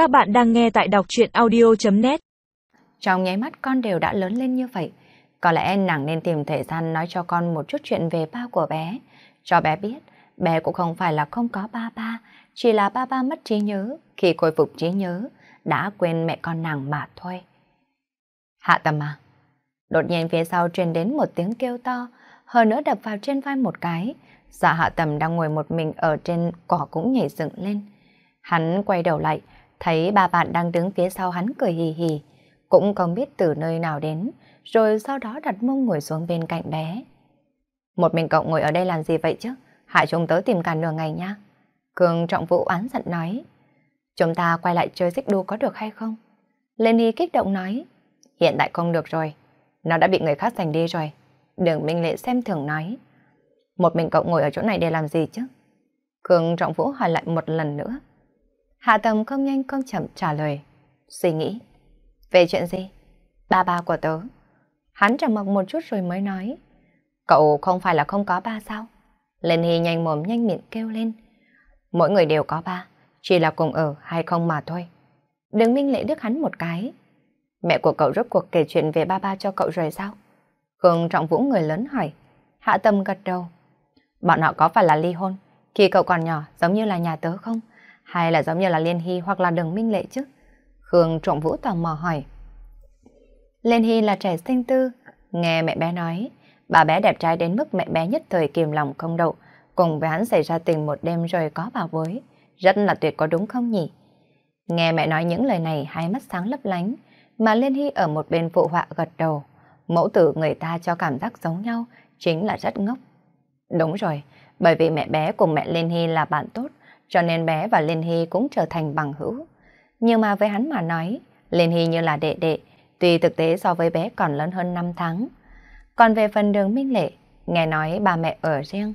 Các bạn đang nghe tại đọc truyện audio.net Trong nháy mắt con đều đã lớn lên như vậy. Có lẽ nàng nên tìm thời gian nói cho con một chút chuyện về ba của bé. Cho bé biết, bé cũng không phải là không có ba ba, chỉ là ba ba mất trí nhớ. Khi khôi phục trí nhớ, đã quên mẹ con nàng mà thôi. Hạ tầm à? Đột nhiên phía sau truyền đến một tiếng kêu to, hơn nữa đập vào trên vai một cái. Dạ hạ tầm đang ngồi một mình ở trên cỏ cũng nhảy dựng lên. Hắn quay đầu lại, thấy ba bạn đang đứng phía sau hắn cười hì hì, cũng không biết từ nơi nào đến, rồi sau đó đặt mông ngồi xuống bên cạnh bé. Một mình cậu ngồi ở đây làm gì vậy chứ? Hại chúng tớ tìm cả nửa ngày nha. Cường trọng vũ oán giận nói. Chúng ta quay lại chơi xích đu có được hay không? Lenny kích động nói. Hiện tại không được rồi. Nó đã bị người khác giành đi rồi. Đường Minh Lệ xem thường nói. Một mình cậu ngồi ở chỗ này để làm gì chứ? Cường trọng vũ hỏi lại một lần nữa. Hạ tầm không nhanh không chậm trả lời. Suy nghĩ. Về chuyện gì? Ba ba của tớ. Hắn trầm mặc một chút rồi mới nói. Cậu không phải là không có ba sao? Lên Hy nhanh mồm nhanh miệng kêu lên. Mỗi người đều có ba, chỉ là cùng ở hay không mà thôi. Đừng minh lệ đức hắn một cái. Mẹ của cậu rốt cuộc kể chuyện về ba ba cho cậu rồi sao? Khương Trọng Vũ người lớn hỏi. Hạ tâm gật đầu. Bọn họ có phải là ly hôn? Khi cậu còn nhỏ giống như là nhà tớ không? Hay là giống như là Liên Hy hoặc là Đường Minh Lệ chứ? Khương Trọng Vũ tò mò hỏi. Liên Hy là trẻ sinh tư. Nghe mẹ bé nói, bà bé đẹp trai đến mức mẹ bé nhất thời kìm lòng không đậu, cùng với hắn xảy ra tình một đêm rồi có bảo bối. Rất là tuyệt có đúng không nhỉ? Nghe mẹ nói những lời này hai mắt sáng lấp lánh, mà Liên Hy ở một bên phụ họa gật đầu. Mẫu tử người ta cho cảm giác giống nhau, chính là rất ngốc. Đúng rồi, bởi vì mẹ bé cùng mẹ Liên Hy là bạn tốt, cho nên bé và Liên Hy cũng trở thành bằng hữu. Nhưng mà với hắn mà nói, Liên Hy như là đệ đệ, tuy thực tế so với bé còn lớn hơn 5 tháng. Còn về phần đường Minh Lệ, nghe nói bà mẹ ở riêng,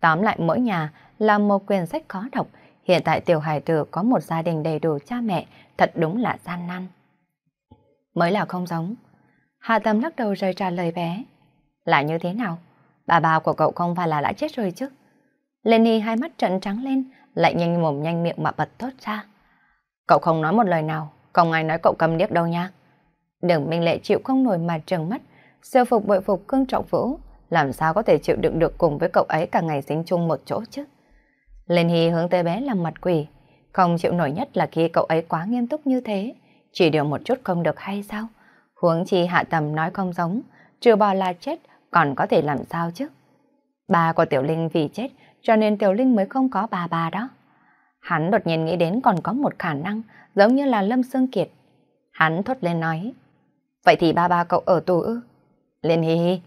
tóm lại mỗi nhà là một quyển sách khó đọc, hiện tại tiểu hải tử có một gia đình đầy đủ cha mẹ, thật đúng là gian nan. Mới là không giống. Hạ Tâm lắc đầu rời trả lời bé. Là như thế nào? Bà bà của cậu không phải là đã chết rồi chứ? Lenny hai mắt trận trắng lên, lại nhanh mồm nhanh miệng mà bật tốt ra. Cậu không nói một lời nào, không ai nói cậu cầm điếc đâu nha. Đường Minh Lệ chịu không nổi mà trừng mắt, siêu phục bội phục cương trọng vũ, làm sao có thể chịu đựng được cùng với cậu ấy cả ngày dính chung một chỗ chứ. Lên Hy hướng tới bé làm mặt quỷ, không chịu nổi nhất là khi cậu ấy quá nghiêm túc như thế, chỉ điều một chút không được hay sao? Huống chi hạ tầm nói không giống, trừ bỏ là chết, còn có thể làm sao chứ? Ba của Tiểu Linh vì chết, cho nên Tiểu Linh mới không có bà bà đó. Hắn đột nhiên nghĩ đến còn có một khả năng, giống như là Lâm Sương Kiệt. Hắn thốt lên nói, vậy thì ba ba cậu ở tù ư? Liên hi hi.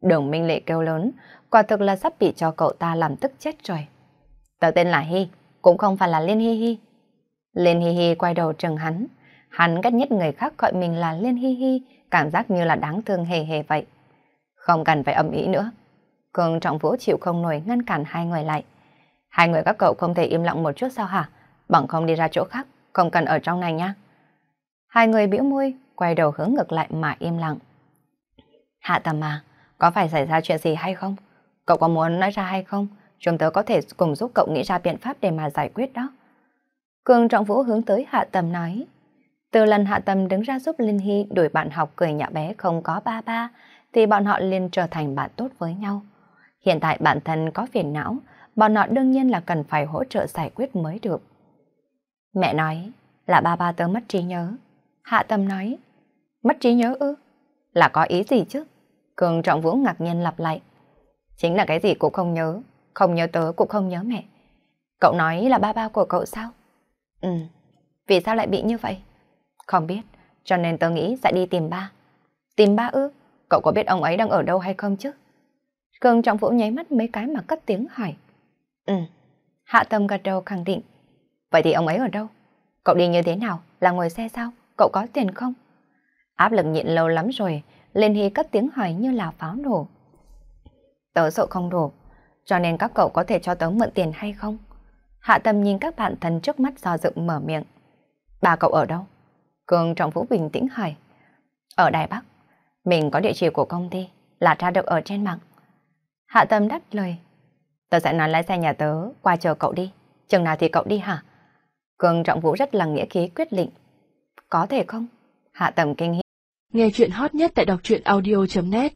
đồng Minh Lệ kêu lớn, quả thực là sắp bị cho cậu ta làm tức chết rồi. Tớ tên là Hi, cũng không phải là Liên Hi Hi. Liên Hi Hi quay đầu trừng hắn, hắn ghét nhất người khác gọi mình là Liên Hi Hi, cảm giác như là đáng thương hề hề vậy. Không cần phải ầm ĩ nữa. Cường Trọng Vũ chịu không nổi ngăn cản hai người lại. Hai người các cậu không thể im lặng một chút sao hả? Bằng không đi ra chỗ khác, không cần ở trong này nha. Hai người bĩu môi, quay đầu hướng ngược lại mà im lặng. Hạ tầm à, có phải xảy ra chuyện gì hay không? Cậu có muốn nói ra hay không? Chúng tớ có thể cùng giúp cậu nghĩ ra biện pháp để mà giải quyết đó. Cường Trọng Vũ hướng tới Hạ Tầm nói. Từ lần Hạ Tầm đứng ra giúp Linh Hy đuổi bạn học cười nhạo bé không có ba ba, thì bọn họ liền trở thành bạn tốt với nhau. Hiện tại bản thân có phiền não, bọn họ đương nhiên là cần phải hỗ trợ giải quyết mới được. Mẹ nói là ba ba tớ mất trí nhớ. Hạ Tâm nói, mất trí nhớ ư? Là có ý gì chứ? Cường Trọng Vũ ngạc nhiên lặp lại. Chính là cái gì cũng không nhớ, không nhớ tớ cũng không nhớ mẹ. Cậu nói là ba ba của cậu sao? Ừ, vì sao lại bị như vậy? Không biết, cho nên tớ nghĩ sẽ đi tìm ba. Tìm ba ư? Cậu có biết ông ấy đang ở đâu hay không chứ? Cường Trọng Vũ nháy mắt mấy cái mà cất tiếng hỏi. Ừ, Hạ Tâm gật đầu khẳng định. Vậy thì ông ấy ở đâu? Cậu đi như thế nào? Là ngồi xe sao? Cậu có tiền không? Áp lực nhịn lâu lắm rồi, lên Hy cất tiếng hỏi như là pháo nổ. Tớ sợ không đủ, cho nên các cậu có thể cho tớ mượn tiền hay không? Hạ Tâm nhìn các bạn thân trước mắt do dựng mở miệng. Ba cậu ở đâu? Cường Trọng Vũ bình tĩnh hỏi. Ở Đài Bắc. Mình có địa chỉ của công ty, là tra được ở trên mạng. Hạ Tâm đáp lời. Tớ sẽ nói lái xe nhà tớ, qua chờ cậu đi. Chừng nào thì cậu đi hả? Cường Trọng Vũ rất là nghĩa khí, quyết định. Có thể không? Hạ tầm kinh hỉ. Nghe chuyện hot nhất tại đọc truyện audio.net